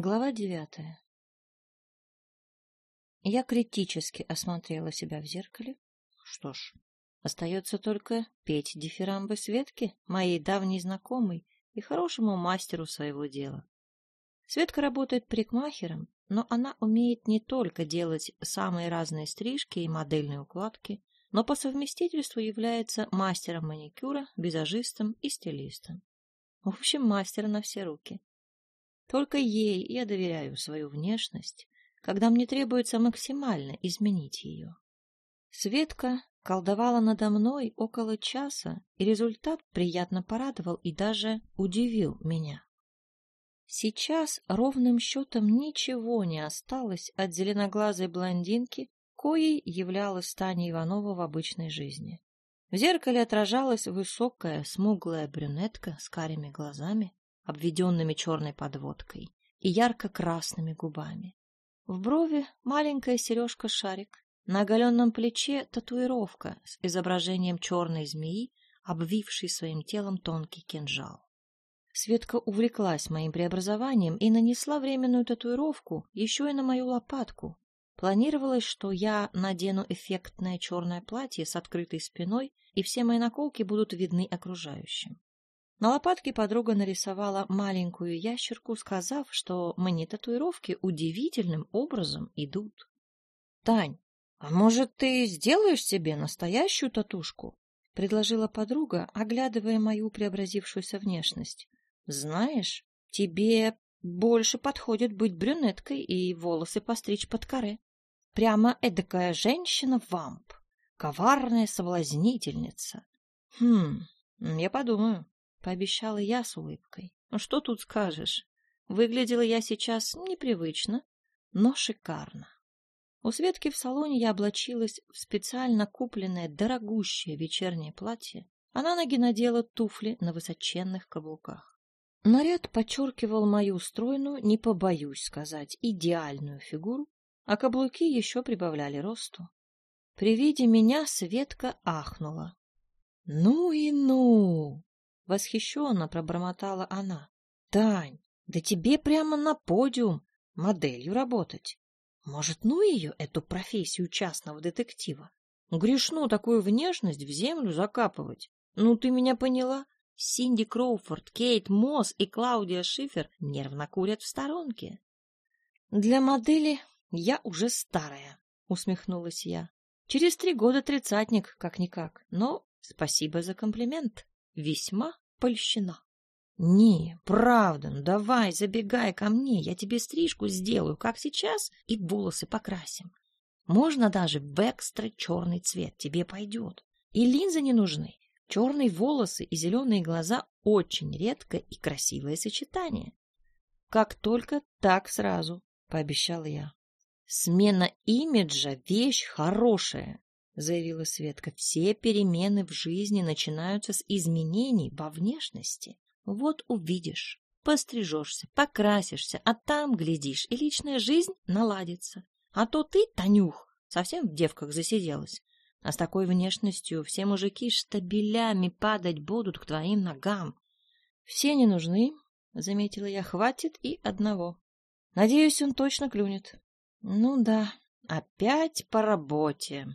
Глава девятая. Я критически осмотрела себя в зеркале. Что ж, остается только петь дифирамбы Светке, моей давней знакомой и хорошему мастеру своего дела. Светка работает парикмахером, но она умеет не только делать самые разные стрижки и модельные укладки, но по совместительству является мастером маникюра, визажистом и стилистом. В общем, мастер на все руки. Только ей я доверяю свою внешность, когда мне требуется максимально изменить ее. Светка колдовала надо мной около часа, и результат приятно порадовал и даже удивил меня. Сейчас ровным счетом ничего не осталось от зеленоглазой блондинки, коей являлась Таня Иванова в обычной жизни. В зеркале отражалась высокая, смуглая брюнетка с карими глазами, обведенными черной подводкой, и ярко-красными губами. В брови маленькая сережка-шарик, на оголенном плече татуировка с изображением черной змеи, обвившей своим телом тонкий кинжал. Светка увлеклась моим преобразованием и нанесла временную татуировку еще и на мою лопатку. Планировалось, что я надену эффектное черное платье с открытой спиной, и все мои наколки будут видны окружающим. На лопатке подруга нарисовала маленькую ящерку, сказав, что мне татуировки удивительным образом идут. — Тань, а может, ты сделаешь себе настоящую татушку? — предложила подруга, оглядывая мою преобразившуюся внешность. — Знаешь, тебе больше подходит быть брюнеткой и волосы постричь под коре. Прямо эдакая женщина-вамп, коварная соблазнительница. — Хм, я подумаю. — пообещала я с улыбкой. «Ну что тут скажешь? Выглядела я сейчас непривычно, но шикарно». У Светки в салоне я облачилась в специально купленное дорогущее вечернее платье, а на ноги надела туфли на высоченных каблуках. Наряд подчеркивал мою стройную, не побоюсь сказать, идеальную фигуру, а каблуки еще прибавляли росту. При виде меня Светка ахнула. «Ну и ну! Восхищенно пробормотала она. Тань, да тебе прямо на подиум моделью работать. Может, ну ее, эту профессию частного детектива? Грешну такую внешность в землю закапывать. Ну, ты меня поняла? Синди Кроуфорд, Кейт Мосс и Клаудия Шифер нервно курят в сторонке. Для модели я уже старая, усмехнулась я. Через три года тридцатник, как-никак. Но спасибо за комплимент весьма польщена. — Не, правда, ну давай, забегай ко мне, я тебе стрижку сделаю, как сейчас, и волосы покрасим. Можно даже в экстра черный цвет, тебе пойдет. И линзы не нужны. Черные волосы и зеленые глаза — очень редкое и красивое сочетание. — Как только, так сразу, — пообещала я. — Смена имиджа — вещь хорошая, заявила Светка. Все перемены в жизни начинаются с изменений во внешности. Вот увидишь, пострижешься, покрасишься, а там, глядишь, и личная жизнь наладится. А то ты, Танюх, совсем в девках засиделась. А с такой внешностью все мужики штабелями падать будут к твоим ногам. Все не нужны, — заметила я, — хватит и одного. Надеюсь, он точно клюнет. Ну да, опять по работе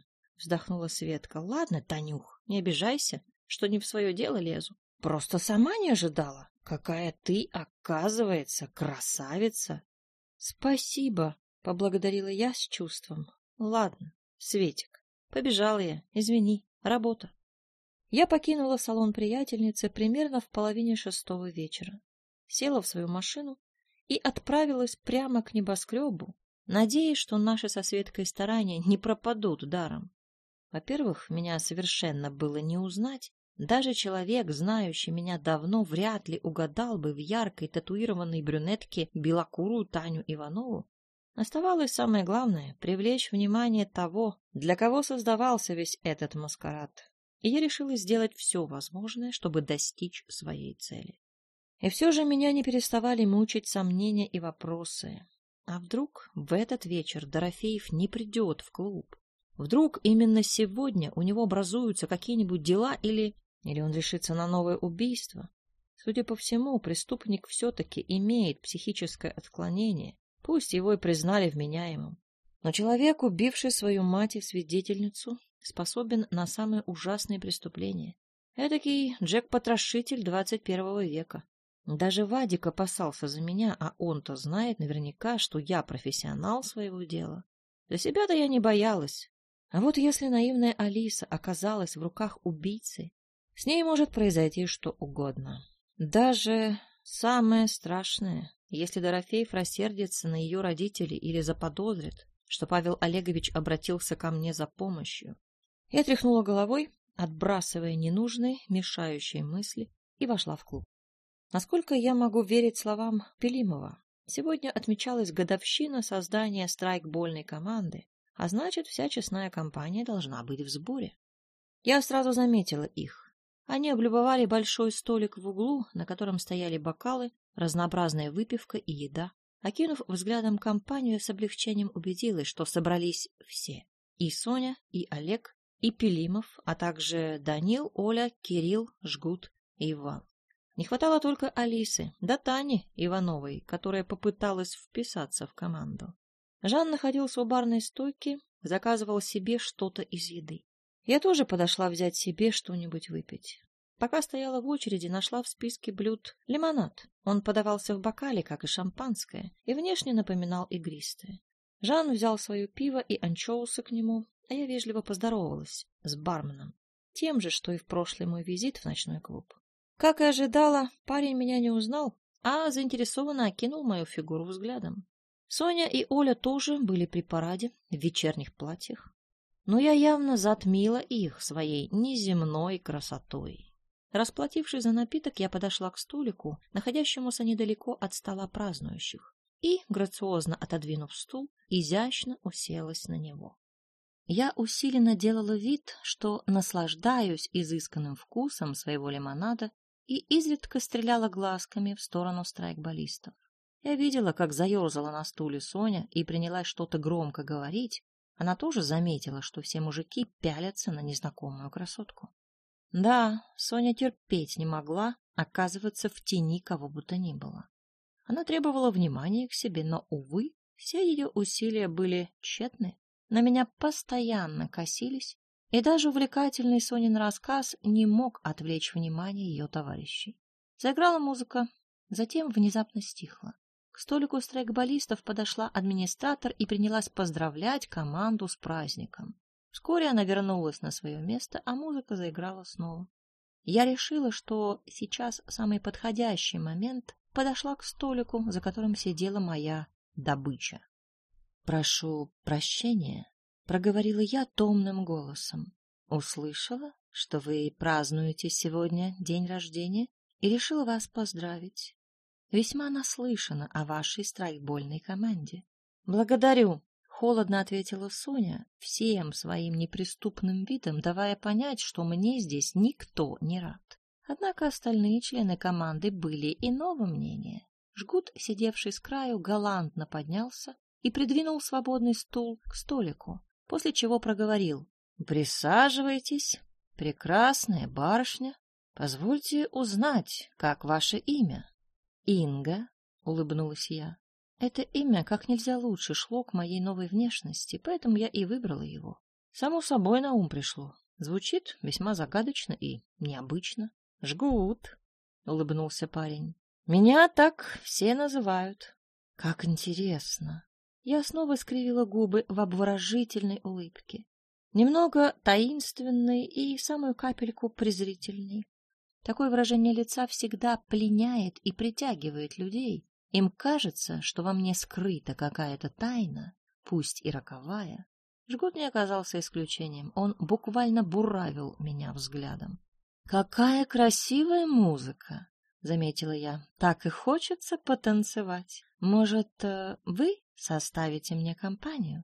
вздохнула Светка. Ладно, Танюх, не обижайся, что не в свое дело лезу. Просто сама не ожидала. Какая ты, оказывается, красавица. Спасибо, поблагодарила я с чувством. Ладно, Светик, побежала я, извини, работа. Я покинула салон приятельницы примерно в половине шестого вечера, села в свою машину и отправилась прямо к небоскребу, надеясь, что наши со Светкой старания не пропадут даром. Во-первых, меня совершенно было не узнать. Даже человек, знающий меня давно, вряд ли угадал бы в яркой татуированной брюнетке белокурую Таню Иванову. Оставалось самое главное — привлечь внимание того, для кого создавался весь этот маскарад. И я решила сделать все возможное, чтобы достичь своей цели. И все же меня не переставали мучить сомнения и вопросы. А вдруг в этот вечер Дорофеев не придет в клуб? Вдруг именно сегодня у него образуются какие-нибудь дела или... Или он решится на новое убийство? Судя по всему, преступник все-таки имеет психическое отклонение, пусть его и признали вменяемым. Но человек, убивший свою мать и свидетельницу, способен на самые ужасные преступления. Эдакий Джек-потрошитель двадцать первого века. Даже Вадик опасался за меня, а он-то знает наверняка, что я профессионал своего дела. За себя-то я не боялась. А вот если наивная Алиса оказалась в руках убийцы, с ней может произойти что угодно. Даже самое страшное, если Дорофеев рассердится на ее родителей или заподозрит, что Павел Олегович обратился ко мне за помощью. Я тряхнула головой, отбрасывая ненужные, мешающие мысли, и вошла в клуб. Насколько я могу верить словам Пелимова, сегодня отмечалась годовщина создания страйкбольной команды, а значит, вся честная компания должна быть в сборе. Я сразу заметила их. Они облюбовали большой столик в углу, на котором стояли бокалы, разнообразная выпивка и еда. Окинув взглядом компанию, с облегчением убедилась, что собрались все. И Соня, и Олег, и Пелимов, а также Данил, Оля, Кирилл, Жгут и Иван. Не хватало только Алисы, да Тани Ивановой, которая попыталась вписаться в команду. Жан находился у барной стойки, заказывал себе что-то из еды. Я тоже подошла взять себе что-нибудь выпить. Пока стояла в очереди, нашла в списке блюд лимонад. Он подавался в бокале, как и шампанское, и внешне напоминал игристое. Жан взял свое пиво и анчоусы к нему, а я вежливо поздоровалась с барменом, тем же, что и в прошлый мой визит в ночной клуб. Как и ожидала, парень меня не узнал, а заинтересованно окинул мою фигуру взглядом. Соня и Оля тоже были при параде в вечерних платьях, но я явно затмила их своей неземной красотой. Расплатившись за напиток, я подошла к столику, находящемуся недалеко от стола празднующих, и, грациозно отодвинув стул, изящно уселась на него. Я усиленно делала вид, что наслаждаюсь изысканным вкусом своего лимонада и изредка стреляла глазками в сторону страйкболистов. Я видела, как заерзала на стуле Соня и принялась что-то громко говорить. Она тоже заметила, что все мужики пялятся на незнакомую красотку. Да, Соня терпеть не могла оказываться в тени кого бы то ни было. Она требовала внимания к себе, но, увы, все ее усилия были тщетны. На меня постоянно косились, и даже увлекательный Сонин рассказ не мог отвлечь внимание ее товарищей. Заиграла музыка, затем внезапно стихла. К столику страйкболистов подошла администратор и принялась поздравлять команду с праздником. Вскоре она вернулась на свое место, а музыка заиграла снова. Я решила, что сейчас самый подходящий момент подошла к столику, за которым сидела моя добыча. «Прошу прощения», — проговорила я томным голосом. «Услышала, что вы празднуете сегодня день рождения и решила вас поздравить. Весьма наслышана о вашей страйкбольной команде». «Благодарю», — холодно ответила Соня, всем своим неприступным видом давая понять, что мне здесь никто не рад. Однако остальные члены команды были иного мнения. Жгут, сидевший с краю, галантно поднялся и придвинул свободный стул к столику, после чего проговорил. — Присаживайтесь, прекрасная барышня. Позвольте узнать, как ваше имя? — Инга, — улыбнулась я. Это имя как нельзя лучше шло к моей новой внешности, поэтому я и выбрала его. Само собой на ум пришло. Звучит весьма загадочно и необычно. — Жгут, — улыбнулся парень. — Меня так все называют. — Как интересно. Я снова скривила губы в обворожительной улыбке. Немного таинственной и самую капельку презрительной. Такое выражение лица всегда пленяет и притягивает людей. Им кажется, что во мне скрыта какая-то тайна, пусть и роковая. Жгут не оказался исключением. Он буквально буравил меня взглядом. «Какая красивая музыка!» — заметила я. «Так и хочется потанцевать. Может, э, вы Составите мне компанию?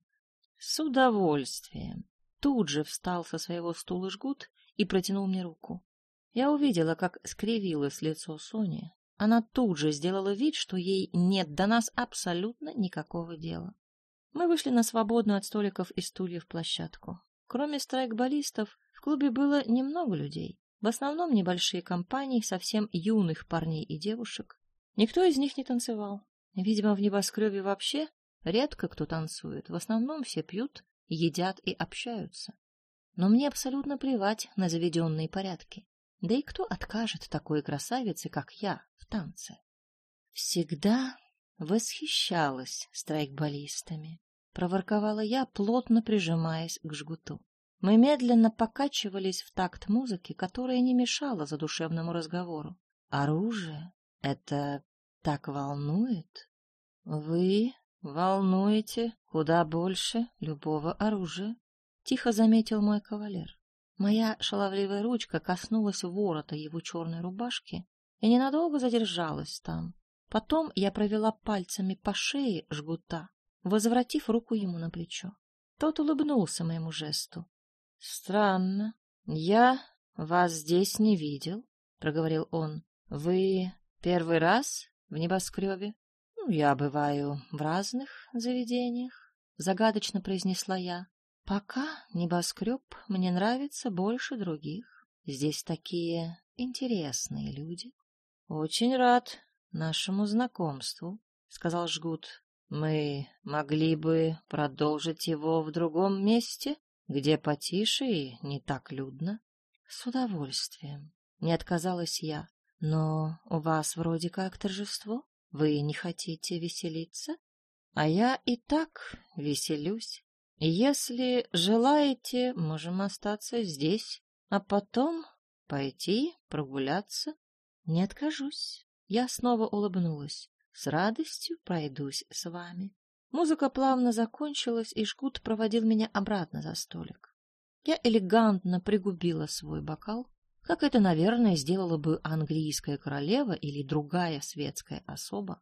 С удовольствием. Тут же встал со своего стула жгут и протянул мне руку. Я увидела, как скривилось лицо Сони. Она тут же сделала вид, что ей нет до нас абсолютно никакого дела. Мы вышли на свободную от столиков и стульев площадку. Кроме страйкболистов, в клубе было немного людей. В основном небольшие компании совсем юных парней и девушек. Никто из них не танцевал. Видимо, в небоскребе вообще редко кто танцует. В основном все пьют, едят и общаются. Но мне абсолютно плевать на заведенные порядки. Да и кто откажет такой красавице, как я, в танце? Всегда восхищалась страйкболистами. Проворковала я, плотно прижимаясь к жгуту. Мы медленно покачивались в такт музыки, которая не мешала задушевному разговору. Оружие — это так волнует? Вы волнуете куда больше любого оружия, — тихо заметил мой кавалер. Моя шаловливая ручка коснулась ворота его черной рубашки и ненадолго задержалась там. Потом я провела пальцами по шее жгута, возвратив руку ему на плечо. Тот улыбнулся моему жесту. — Странно. Я вас здесь не видел, — проговорил он. — Вы первый раз в небоскребе? — Ну, я бываю в разных заведениях, — загадочно произнесла я. Пока небоскреб мне нравится больше других. Здесь такие интересные люди. Очень рад нашему знакомству, сказал Жгут. Мы могли бы продолжить его в другом месте, где потише и не так людно. С удовольствием. Не отказалась я. Но у вас вроде как торжество. Вы не хотите веселиться? А я и так веселюсь. Если желаете, можем остаться здесь, а потом пойти прогуляться. Не откажусь. Я снова улыбнулась. С радостью пройдусь с вами. Музыка плавно закончилась, и Жгут проводил меня обратно за столик. Я элегантно пригубила свой бокал, как это, наверное, сделала бы английская королева или другая светская особа.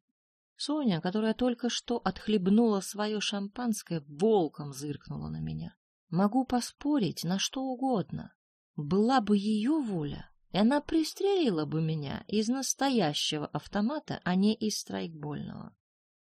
Соня, которая только что отхлебнула свое шампанское, волком зыркнула на меня. Могу поспорить на что угодно. Была бы ее воля, и она пристрелила бы меня из настоящего автомата, а не из страйкбольного.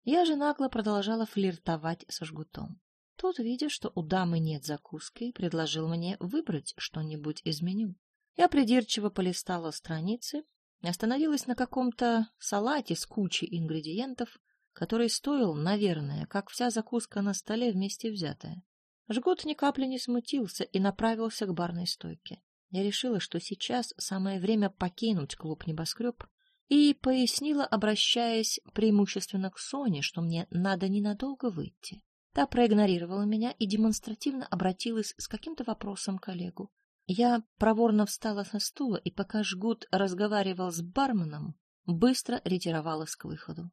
Я же нагло продолжала флиртовать со жгутом. Тот, видя, что у дамы нет закуски, предложил мне выбрать что-нибудь из меню. Я придирчиво полистала страницы Остановилась на каком-то салате с кучей ингредиентов, который стоил, наверное, как вся закуска на столе вместе взятая. Жгут ни капли не смутился и направился к барной стойке. Я решила, что сейчас самое время покинуть клуб «Небоскреб» и пояснила, обращаясь преимущественно к Соне, что мне надо ненадолго выйти. Та проигнорировала меня и демонстративно обратилась с каким-то вопросом к коллегу. Я проворно встала со стула и, пока жгут разговаривал с барменом, быстро ретировалась к выходу.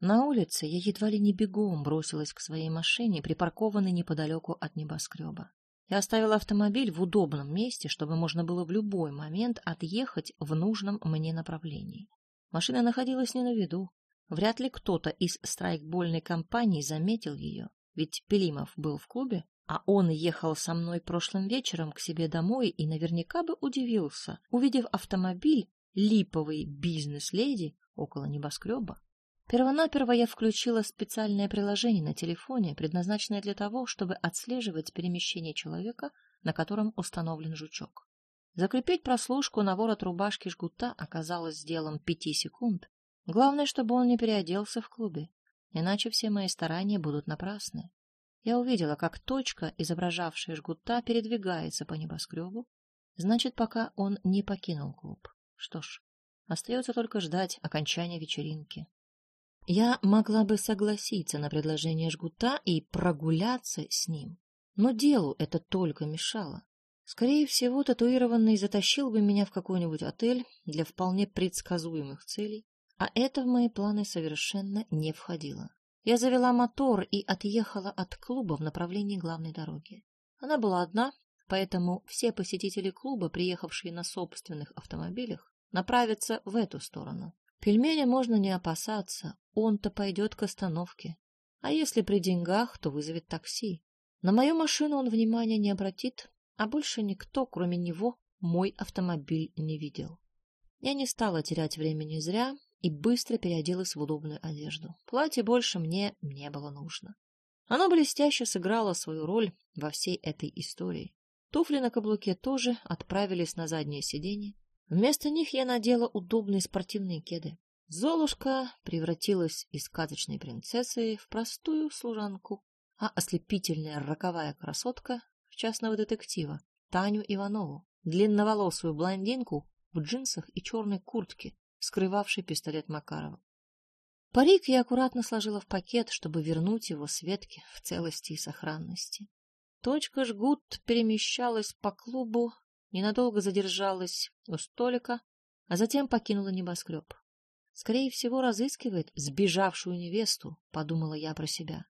На улице я едва ли не бегом бросилась к своей машине, припаркованной неподалеку от небоскреба. Я оставила автомобиль в удобном месте, чтобы можно было в любой момент отъехать в нужном мне направлении. Машина находилась не на виду. Вряд ли кто-то из страйкбольной компании заметил ее, ведь Пелимов был в клубе, а он ехал со мной прошлым вечером к себе домой и наверняка бы удивился, увидев автомобиль липовой бизнес-леди около небоскреба. Первонаперво я включила специальное приложение на телефоне, предназначенное для того, чтобы отслеживать перемещение человека, на котором установлен жучок. Закрепить прослушку на ворот рубашки жгута оказалось делом пяти секунд. Главное, чтобы он не переоделся в клубе, иначе все мои старания будут напрасны. Я увидела, как точка, изображавшая жгута, передвигается по небоскребу. Значит, пока он не покинул клуб. Что ж, остается только ждать окончания вечеринки. Я могла бы согласиться на предложение жгута и прогуляться с ним, но делу это только мешало. Скорее всего, татуированный затащил бы меня в какой-нибудь отель для вполне предсказуемых целей, а это в мои планы совершенно не входило. Я завела мотор и отъехала от клуба в направлении главной дороги. Она была одна, поэтому все посетители клуба, приехавшие на собственных автомобилях, направятся в эту сторону. Пельменя можно не опасаться, он-то пойдет к остановке. А если при деньгах, то вызовет такси. На мою машину он внимания не обратит, а больше никто, кроме него, мой автомобиль не видел. Я не стала терять времени зря и быстро переоделась в удобную одежду. Платье больше мне не было нужно. Оно блестяще сыграло свою роль во всей этой истории. Туфли на каблуке тоже отправились на заднее сиденье. Вместо них я надела удобные спортивные кеды. Золушка превратилась из сказочной принцессы в простую служанку, а ослепительная роковая красотка в частного детектива Таню Иванову, длинноволосую блондинку в джинсах и черной куртке, скрывавшей пистолет Макарова. Парик я аккуратно сложила в пакет, чтобы вернуть его Светке в целости и сохранности. Точка жгут перемещалась по клубу, ненадолго задержалась у столика, а затем покинула небоскреб. Скорее всего, разыскивает сбежавшую невесту, подумала я про себя.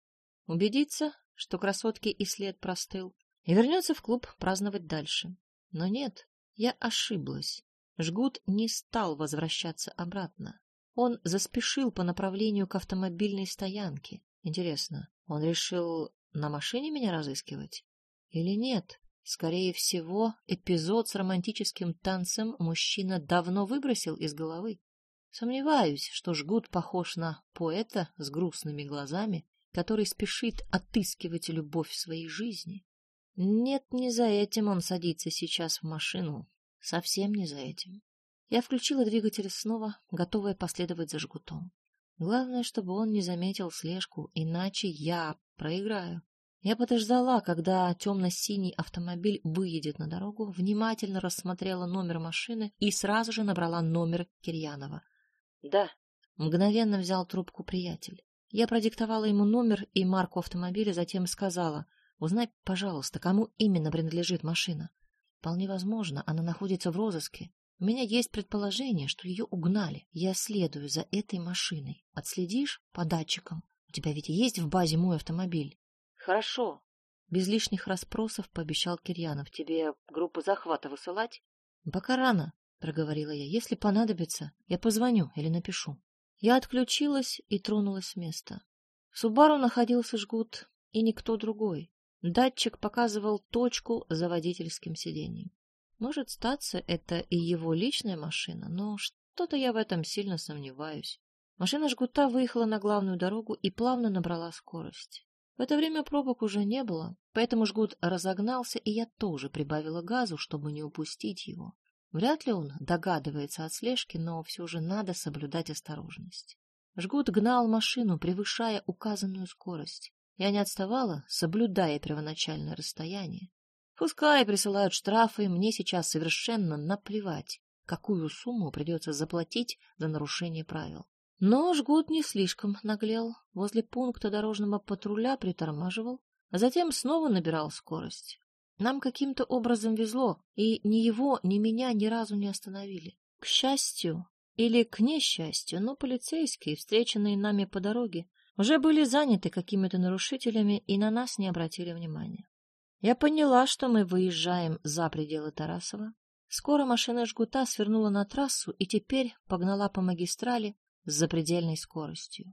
Убедиться, что красотки и след простыл, и вернется в клуб праздновать дальше. Но нет, я ошиблась. Жгут не стал возвращаться обратно. Он заспешил по направлению к автомобильной стоянке. Интересно, он решил на машине меня разыскивать? Или нет? Скорее всего, эпизод с романтическим танцем мужчина давно выбросил из головы. Сомневаюсь, что жгут похож на поэта с грустными глазами, который спешит отыскивать любовь в своей жизни. Нет, не за этим он садится сейчас в машину. Совсем не за этим. Я включила двигатель снова, готовая последовать за жгутом. Главное, чтобы он не заметил слежку, иначе я проиграю. Я подождала, когда темно-синий автомобиль выедет на дорогу, внимательно рассмотрела номер машины и сразу же набрала номер Кирьянова. «Да», — мгновенно взял трубку приятель. Я продиктовала ему номер и марку автомобиля, затем сказала, «Узнай, пожалуйста, кому именно принадлежит машина. Вполне возможно, она находится в розыске, у меня есть предположение, что ее угнали. Я следую за этой машиной. Отследишь по датчикам? У тебя ведь есть в базе мой автомобиль? Хорошо. Без лишних расспросов пообещал Кирьянов. Тебе группу захвата высылать? Пока рано, проговорила я. Если понадобится, я позвоню или напишу. Я отключилась и тронулась с места. В Субару находился жгут и никто другой. Датчик показывал точку за водительским сиденьем. Может, статься это и его личная машина, но что-то я в этом сильно сомневаюсь. Машина жгута выехала на главную дорогу и плавно набрала скорость. В это время пробок уже не было, поэтому жгут разогнался, и я тоже прибавила газу, чтобы не упустить его. Вряд ли он догадывается от слежки, но все же надо соблюдать осторожность. Жгут гнал машину, превышая указанную скорость. Я не отставала, соблюдая первоначальное расстояние. Пускай присылают штрафы, мне сейчас совершенно наплевать, какую сумму придется заплатить за нарушение правил. Но жгут не слишком наглел, возле пункта дорожного патруля притормаживал, а затем снова набирал скорость. Нам каким-то образом везло, и ни его, ни меня ни разу не остановили. К счастью или к несчастью, но полицейские, встреченные нами по дороге, уже были заняты какими-то нарушителями и на нас не обратили внимания. Я поняла, что мы выезжаем за пределы Тарасова. Скоро машина жгута свернула на трассу и теперь погнала по магистрали с запредельной скоростью.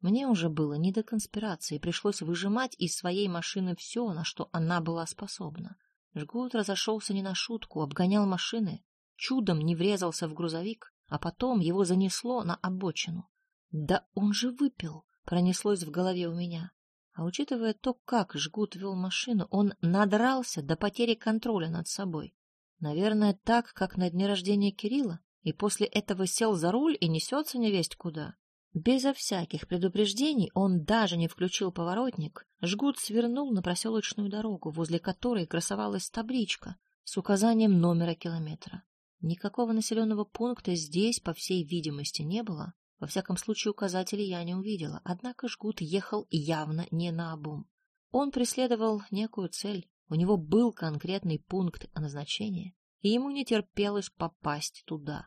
Мне уже было не до конспирации, пришлось выжимать из своей машины все, на что она была способна. Жгут разошелся не на шутку, обгонял машины, чудом не врезался в грузовик, а потом его занесло на обочину. Да он же выпил, пронеслось в голове у меня. А учитывая то, как Жгут вел машину, он надрался до потери контроля над собой. Наверное, так, как на дне рождения Кирилла, и после этого сел за руль и несется невесть куда. Безо всяких предупреждений он даже не включил поворотник. Жгут свернул на проселочную дорогу, возле которой красовалась табличка с указанием номера километра. Никакого населенного пункта здесь, по всей видимости, не было, во всяком случае, указателей я не увидела, однако жгут ехал явно не на обум. Он преследовал некую цель, у него был конкретный пункт назначения, и ему не терпелось попасть туда.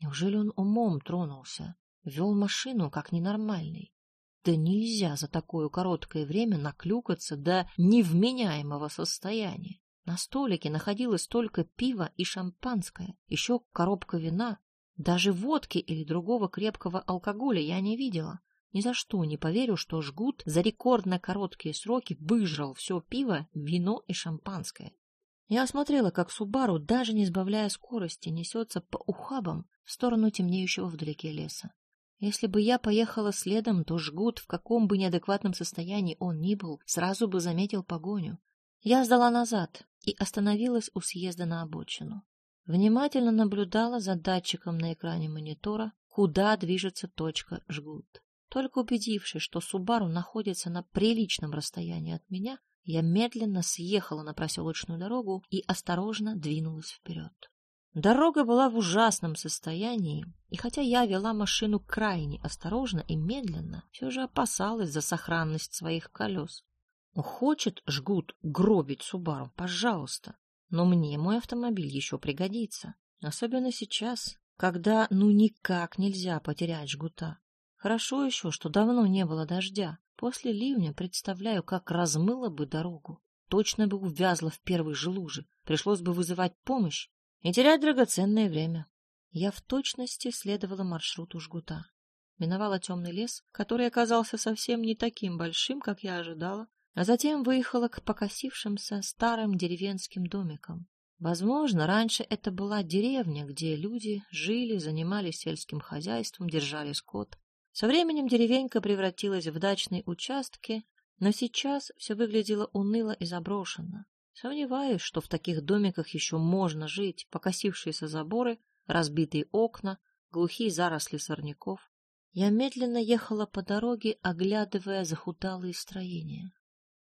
Неужели он умом тронулся, вел машину как ненормальный? Да нельзя за такое короткое время наклюкаться до невменяемого состояния. На столике находилось только пиво и шампанское, еще коробка вина, даже водки или другого крепкого алкоголя я не видела. Ни за что не поверю, что жгут за рекордно короткие сроки выжрал все пиво, вино и шампанское. Я осмотрела, как Субару, даже не сбавляя скорости, несется по ухабам в сторону темнеющего вдалеке леса. Если бы я поехала следом, то жгут, в каком бы неадекватном состоянии он ни был, сразу бы заметил погоню. Я сдала назад и остановилась у съезда на обочину. Внимательно наблюдала за датчиком на экране монитора, куда движется точка жгут. Только убедившись, что Субару находится на приличном расстоянии от меня, я медленно съехала на проселочную дорогу и осторожно двинулась вперед. Дорога была в ужасном состоянии, и хотя я вела машину крайне осторожно и медленно, все же опасалась за сохранность своих колес. Хочет жгут гробить Субару, пожалуйста, но мне мой автомобиль еще пригодится, особенно сейчас, когда ну никак нельзя потерять жгута. Хорошо еще, что давно не было дождя. После ливня представляю, как размыло бы дорогу. Точно бы увязла в первой же луже. Пришлось бы вызывать помощь и терять драгоценное время. Я в точности следовала маршруту жгута. Миновала темный лес, который оказался совсем не таким большим, как я ожидала, а затем выехала к покосившимся старым деревенским домикам. Возможно, раньше это была деревня, где люди жили, занимались сельским хозяйством, держали скот. Со временем деревенька превратилась в дачные участки, но сейчас все выглядело уныло и заброшенно. Сомневаюсь, что в таких домиках еще можно жить, покосившиеся заборы, разбитые окна, глухие заросли сорняков. Я медленно ехала по дороге, оглядывая захудалые строения.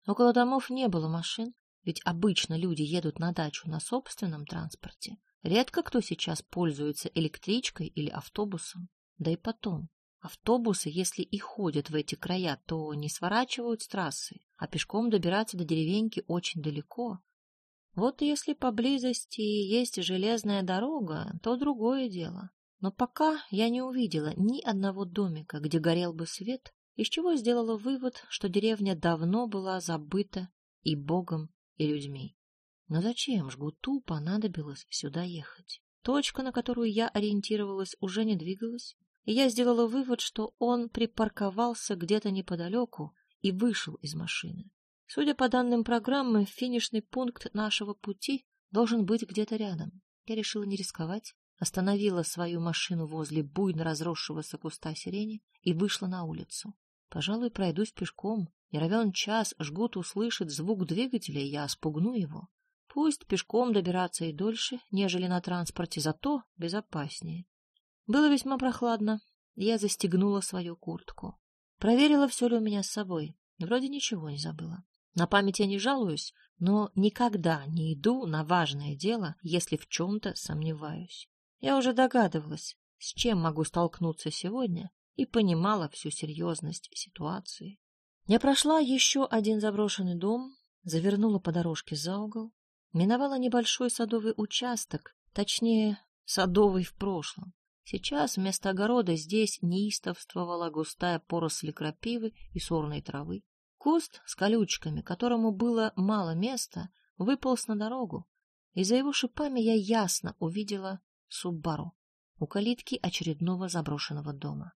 Около домов не было машин, ведь обычно люди едут на дачу на собственном транспорте. Редко кто сейчас пользуется электричкой или автобусом. Да и потом, Автобусы, если и ходят в эти края, то не сворачивают с трассы, а пешком добираться до деревеньки очень далеко. Вот если поблизости есть железная дорога, то другое дело. Но пока я не увидела ни одного домика, где горел бы свет, из чего сделала вывод, что деревня давно была забыта и Богом, и людьми. Но зачем жгуту понадобилось сюда ехать? Точка, на которую я ориентировалась, уже не двигалась, и я сделала вывод, что он припарковался где-то неподалеку и вышел из машины. Судя по данным программы, финишный пункт нашего пути должен быть где-то рядом. Я решила не рисковать, остановила свою машину возле буйно разросшегося куста сирени и вышла на улицу. Пожалуй, пройдусь пешком. Не равен час, жгут услышит звук двигателя, и я спугну его. Пусть пешком добираться и дольше, нежели на транспорте, зато безопаснее. Было весьма прохладно. Я застегнула свою куртку. Проверила, все ли у меня с собой. Вроде ничего не забыла. На память я не жалуюсь, но никогда не иду на важное дело, если в чем-то сомневаюсь. Я уже догадывалась, с чем могу столкнуться сегодня, и понимала всю серьезность ситуации. Я прошла еще один заброшенный дом, завернула по дорожке за угол, миновала небольшой садовый участок, точнее, садовый в прошлом. Сейчас вместо огорода здесь неистовствовала густая поросль крапивы и сорной травы. Куст с колючками, которому было мало места, выполз на дорогу, и за его шипами я ясно увидела Суббару у калитки очередного заброшенного дома.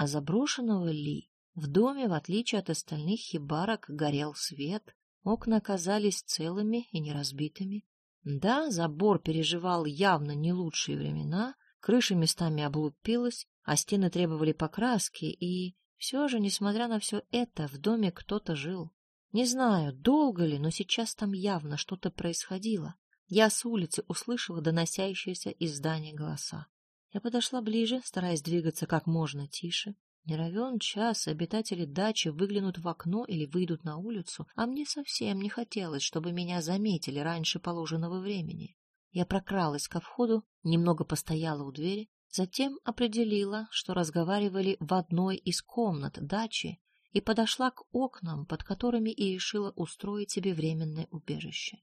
А заброшенного ли? В доме, в отличие от остальных хибарок, горел свет, окна оказались целыми и неразбитыми. Да, забор переживал явно не лучшие времена, Крыша местами облупилась, а стены требовали покраски, и все же, несмотря на все это, в доме кто-то жил. Не знаю, долго ли, но сейчас там явно что-то происходило. Я с улицы услышала доносящиеся из здания голоса. Я подошла ближе, стараясь двигаться как можно тише. Не равен час, обитатели дачи выглянут в окно или выйдут на улицу, а мне совсем не хотелось, чтобы меня заметили раньше положенного времени. Я прокралась ко входу, немного постояла у двери, затем определила, что разговаривали в одной из комнат дачи, и подошла к окнам, под которыми и решила устроить себе временное убежище.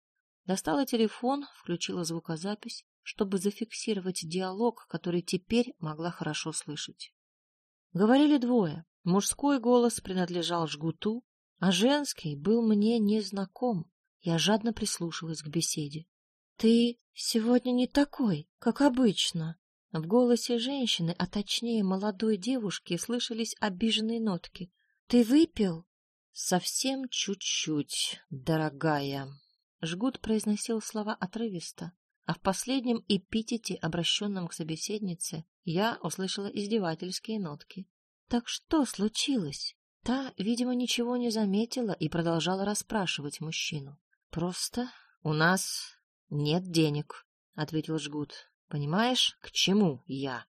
Достала телефон, включила звукозапись, чтобы зафиксировать диалог, который теперь могла хорошо слышать. Говорили двое. Мужской голос принадлежал жгуту, а женский был мне незнаком. Я жадно прислушалась к беседе. «Ты сегодня не такой, как обычно». В голосе женщины, а точнее молодой девушки, слышались обиженные нотки. «Ты выпил?» «Совсем чуть-чуть, дорогая». Жгут произносил слова отрывисто, а в последнем эпитете, обращенном к собеседнице, я услышала издевательские нотки. «Так что случилось?» Та, видимо, ничего не заметила и продолжала расспрашивать мужчину. Просто у нас нет денег, ответил Жгут. Понимаешь, к чему я?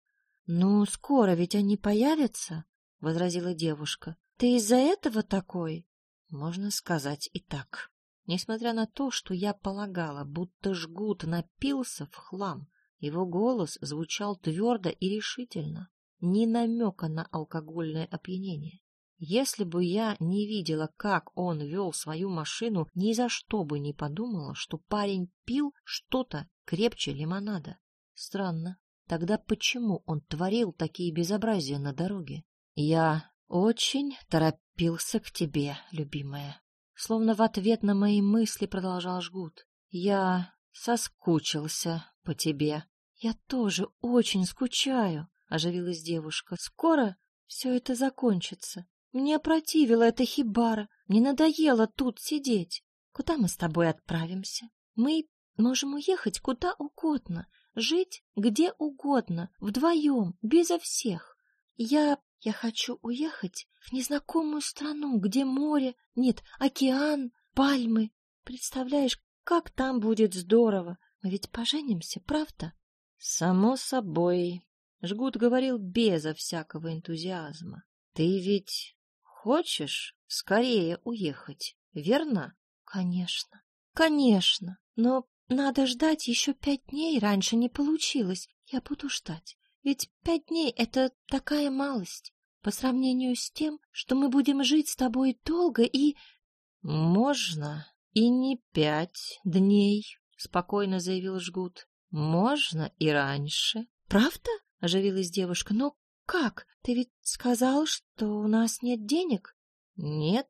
Ну, скоро ведь они появятся, возразила девушка. Ты из-за этого такой? Можно сказать и так. Несмотря на то, что я полагала, будто жгут напился в хлам, его голос звучал твердо и решительно, ни намека на алкогольное опьянение. Если бы я не видела, как он вел свою машину, ни за что бы не подумала, что парень пил что-то крепче лимонада. Странно. Тогда почему он творил такие безобразия на дороге? Я очень торопился к тебе, любимая. Словно в ответ на мои мысли продолжал жгут. Я соскучился по тебе. Я тоже очень скучаю, оживилась девушка. Скоро все это закончится. Мне опротивила эта хибара. Мне надоело тут сидеть. Куда мы с тобой отправимся? Мы можем уехать куда угодно, жить где угодно, вдвоем, безо всех. Я я хочу уехать в незнакомую страну, где море, нет, океан, пальмы. Представляешь, как там будет здорово. Мы ведь поженимся, правда? Само собой. Жгут говорил безо всякого энтузиазма. Ты ведь хочешь скорее уехать, верно? Конечно. Конечно. Но надо ждать еще пять дней, раньше не получилось. Я буду ждать. Ведь пять дней — это такая малость по сравнению с тем, что мы будем жить с тобой долго и... — Можно и не пять дней, — спокойно заявил Жгут. — Можно и раньше. — Правда? — оживилась девушка. — Но как? Ты ведь сказал, что у нас нет денег? — Нет,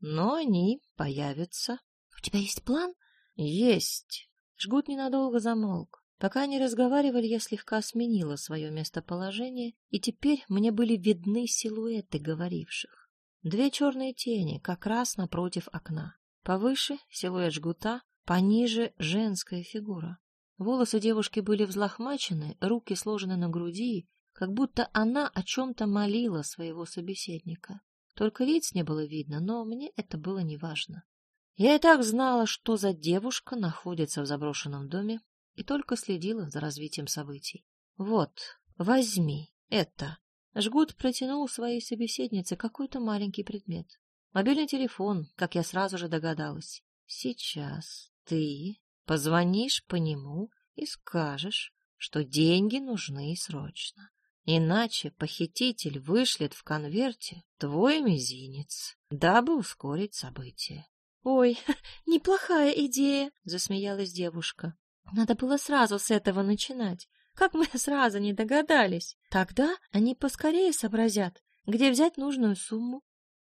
но они появятся. — У тебя есть план? — Есть. Жгут ненадолго замолк. Пока они разговаривали, я слегка сменила свое местоположение, и теперь мне были видны силуэты говоривших. Две черные тени, как раз напротив окна. Повыше — силуэт жгута, пониже — женская фигура. Волосы девушки были взлохмачены, руки сложены на груди, как будто она о чем-то молила своего собеседника. Только лиц не было видно, но мне это было неважно. Я и так знала, что за девушка находится в заброшенном доме, и только следила за развитием событий. «Вот, возьми это». Жгут протянул своей собеседнице какой-то маленький предмет. Мобильный телефон, как я сразу же догадалась. Сейчас ты позвонишь по нему и скажешь, что деньги нужны срочно. Иначе похититель вышлет в конверте твой мизинец, дабы ускорить события. — Ой, неплохая идея, — засмеялась девушка. Надо было сразу с этого начинать. Как мы сразу не догадались? Тогда они поскорее сообразят, где взять нужную сумму.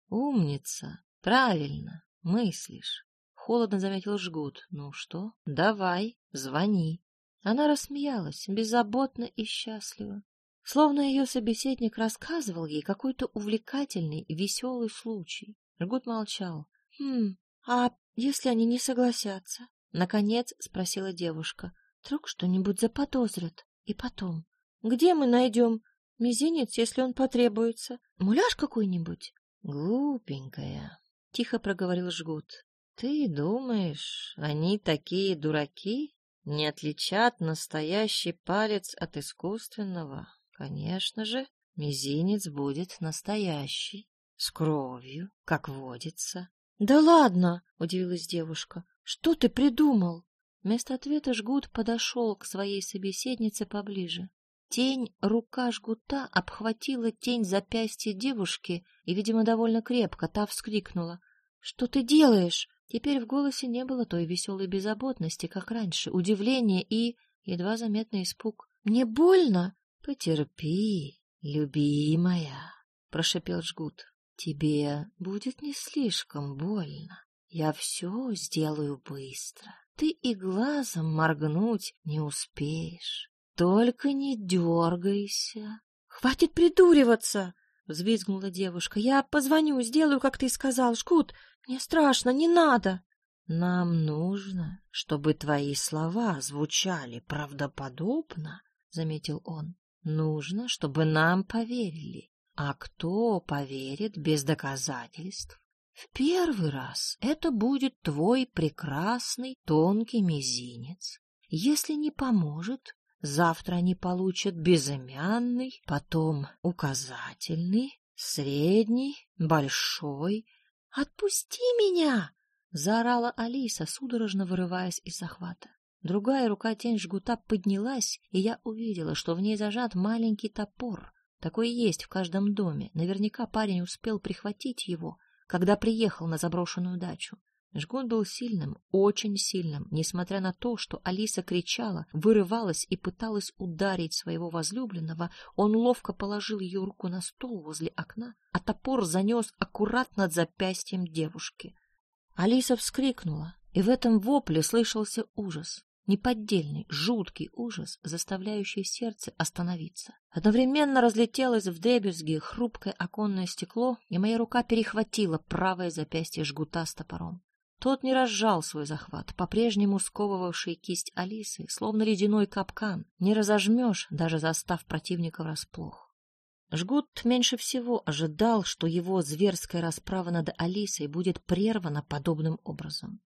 Умница. Правильно. Мыслишь. Холодно заметил Жгут. Ну что, давай, звони. Она рассмеялась, беззаботно и счастливо. Словно ее собеседник рассказывал ей какой-то увлекательный, веселый случай. Жгут молчал. «Хм, а если они не согласятся?» Наконец спросила девушка. Вдруг что-нибудь заподозрят. И потом, где мы найдем мизинец, если он потребуется? Муляж какой-нибудь? Глупенькая, тихо проговорил Жгут. Ты думаешь, они такие дураки? Не отличат настоящий палец от искусственного? Конечно же, мизинец будет настоящий, с кровью, как водится. — Да ладно, — удивилась девушка. Что ты придумал? Вместо ответа жгут подошел к своей собеседнице поближе. Тень рука жгута обхватила тень запястья девушки, и, видимо, довольно крепко та вскрикнула. — Что ты делаешь? Теперь в голосе не было той веселой беззаботности, как раньше, удивления и едва заметный испуг. — Мне больно? — Потерпи, любимая, — прошепел жгут. — Тебе будет не слишком больно. Я все сделаю быстро. Ты и глазом моргнуть не успеешь. Только не дергайся. — Хватит придуриваться! — взвизгнула девушка. — Я позвоню, сделаю, как ты сказал. Жгут, мне страшно, не надо. — Нам нужно, чтобы твои слова звучали правдоподобно, — заметил он. — Нужно, чтобы нам поверили. А кто поверит без доказательств? В первый раз это будет твой прекрасный тонкий мизинец. Если не поможет, завтра они получат безымянный, потом указательный, средний, большой. «Отпусти меня!» — заорала Алиса, судорожно вырываясь из захвата. Другая рука тень жгута поднялась, и я увидела, что в ней зажат маленький топор. Такой есть в каждом доме. Наверняка парень успел прихватить его, когда приехал на заброшенную дачу. Жгут был сильным, очень сильным, несмотря на то, что Алиса кричала, вырывалась и пыталась ударить своего возлюбленного, он ловко положил ее руку на стол возле окна, а топор занес аккурат над запястьем девушки. Алиса вскрикнула, и в этом вопле слышался ужас. Неподдельный, жуткий ужас, заставляющий сердце остановиться. Одновременно разлетелось в дребезги хрупкое оконное стекло, и моя рука перехватила правое запястье жгута с топором. Тот не разжал свой захват, по-прежнему сковывавший кисть Алисы, словно ледяной капкан. Не разожмешь, даже застав противника врасплох. Жгут меньше всего ожидал, что его зверская расправа над Алисой будет прервана подобным образом.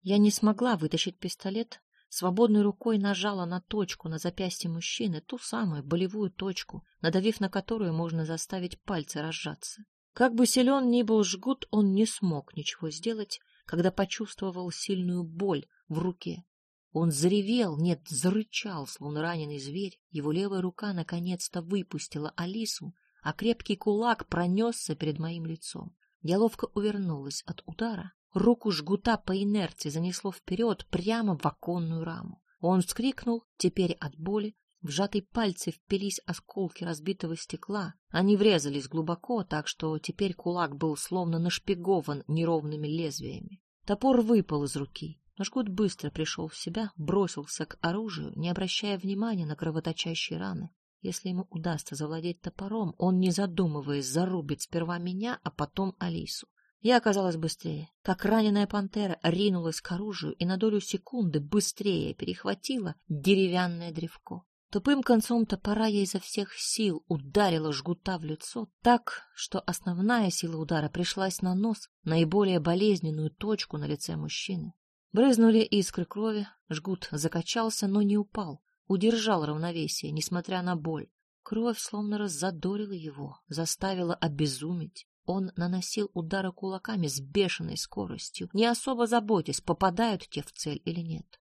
Я не смогла вытащить пистолет, Свободной рукой нажала на точку на запястье мужчины, ту самую болевую точку, надавив на которую можно заставить пальцы разжаться. Как бы силен ни был жгут, он не смог ничего сделать, когда почувствовал сильную боль в руке. Он заревел, нет, зарычал, словно раненый зверь. Его левая рука наконец-то выпустила Алису, а крепкий кулак пронесся перед моим лицом. Я ловко увернулась от удара, Руку жгута по инерции занесло вперед, прямо в оконную раму. Он вскрикнул, теперь от боли. В сжатые пальцы впились осколки разбитого стекла. Они врезались глубоко, так что теперь кулак был словно нашпигован неровными лезвиями. Топор выпал из руки. Но жгут быстро пришел в себя, бросился к оружию, не обращая внимания на кровоточащие раны. Если ему удастся завладеть топором, он, не задумываясь, зарубит сперва меня, а потом Алису. Я оказалась быстрее. Как раненая пантера ринулась к оружию и на долю секунды быстрее перехватила деревянное древко. Тупым концом топора я изо всех сил ударила жгута в лицо так, что основная сила удара пришлась на нос, наиболее болезненную точку на лице мужчины. Брызнули искры крови, жгут закачался, но не упал, удержал равновесие, несмотря на боль. Кровь словно раззадорила его, заставила обезуметь. Он наносил удары кулаками с бешеной скоростью, не особо заботясь, попадают те в цель или нет.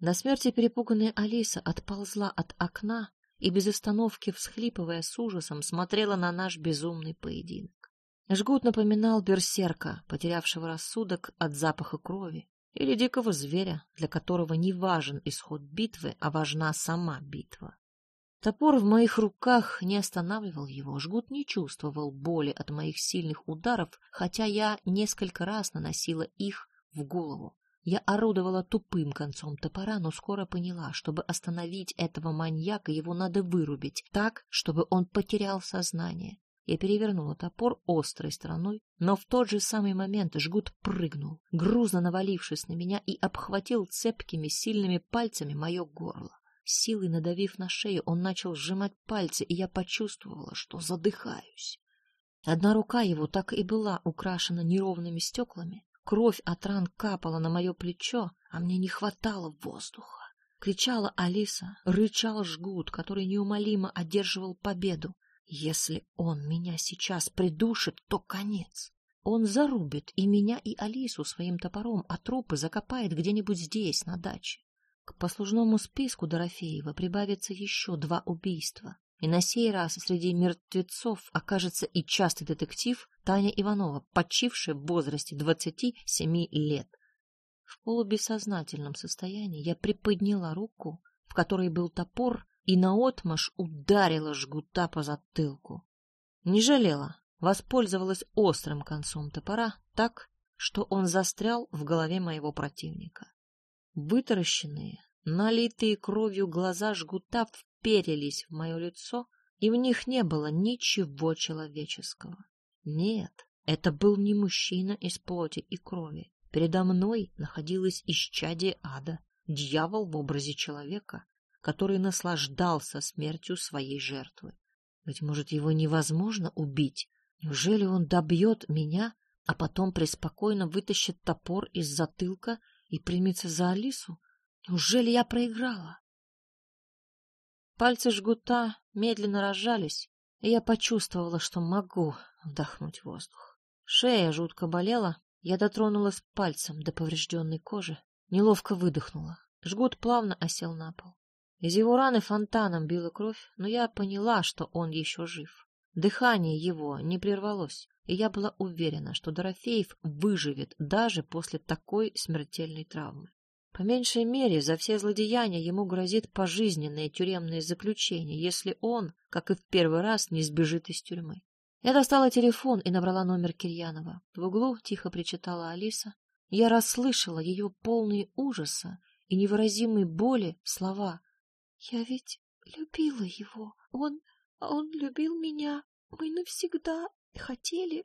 До смерти перепуганная Алиса отползла от окна и без остановки, всхлипывая с ужасом, смотрела на наш безумный поединок. Жгут напоминал берсерка, потерявшего рассудок от запаха крови, или дикого зверя, для которого не важен исход битвы, а важна сама битва. Топор в моих руках не останавливал его, жгут не чувствовал боли от моих сильных ударов, хотя я несколько раз наносила их в голову. Я орудовала тупым концом топора, но скоро поняла, чтобы остановить этого маньяка, его надо вырубить так, чтобы он потерял сознание. Я перевернула топор острой стороной, но в тот же самый момент жгут прыгнул, грузно навалившись на меня и обхватил цепкими сильными пальцами мое горло. Силой надавив на шею, он начал сжимать пальцы, и я почувствовала, что задыхаюсь. Одна рука его так и была украшена неровными стеклами. Кровь от ран капала на мое плечо, а мне не хватало воздуха. Кричала Алиса, рычал жгут, который неумолимо одерживал победу. Если он меня сейчас придушит, то конец. Он зарубит и меня, и Алису своим топором, а трупы закопает где-нибудь здесь, на даче. К послужному списку Дорофеева прибавится еще два убийства. И на сей раз среди мертвецов окажется и частый детектив Таня Иванова, почившая в возрасте двадцати семи лет. В полубессознательном состоянии я приподняла руку, в которой был топор, и наотмашь ударила жгута по затылку. Не жалела, воспользовалась острым концом топора так, что он застрял в голове моего противника. Вытаращенные, налитые кровью глаза жгута вперились в мое лицо, и в них не было ничего человеческого. Нет, это был не мужчина из плоти и крови. Передо мной находилось исчадие ада, дьявол в образе человека, который наслаждался смертью своей жертвы. Быть может, его невозможно убить? Неужели он добьет меня, а потом преспокойно вытащит топор из затылка и примется за Алису? Неужели я проиграла? Пальцы жгута медленно разжались, и я почувствовала, что могу вдохнуть воздух. Шея жутко болела, я дотронулась пальцем до поврежденной кожи, неловко выдохнула. Жгут плавно осел на пол. Из его раны фонтаном била кровь, но я поняла, что он еще жив. Дыхание его не прервалось, и я была уверена, что Дорофеев выживет даже после такой смертельной травмы. По меньшей мере, за все злодеяния ему грозит пожизненное тюремное заключение, если он, как и в первый раз, не сбежит из тюрьмы. Я достала телефон и набрала номер Кирьянова. В углу тихо причитала Алиса. Я расслышала ее полные ужаса и невыразимой боли слова. «Я ведь любила его. Он... он любил меня. Мы навсегда хотели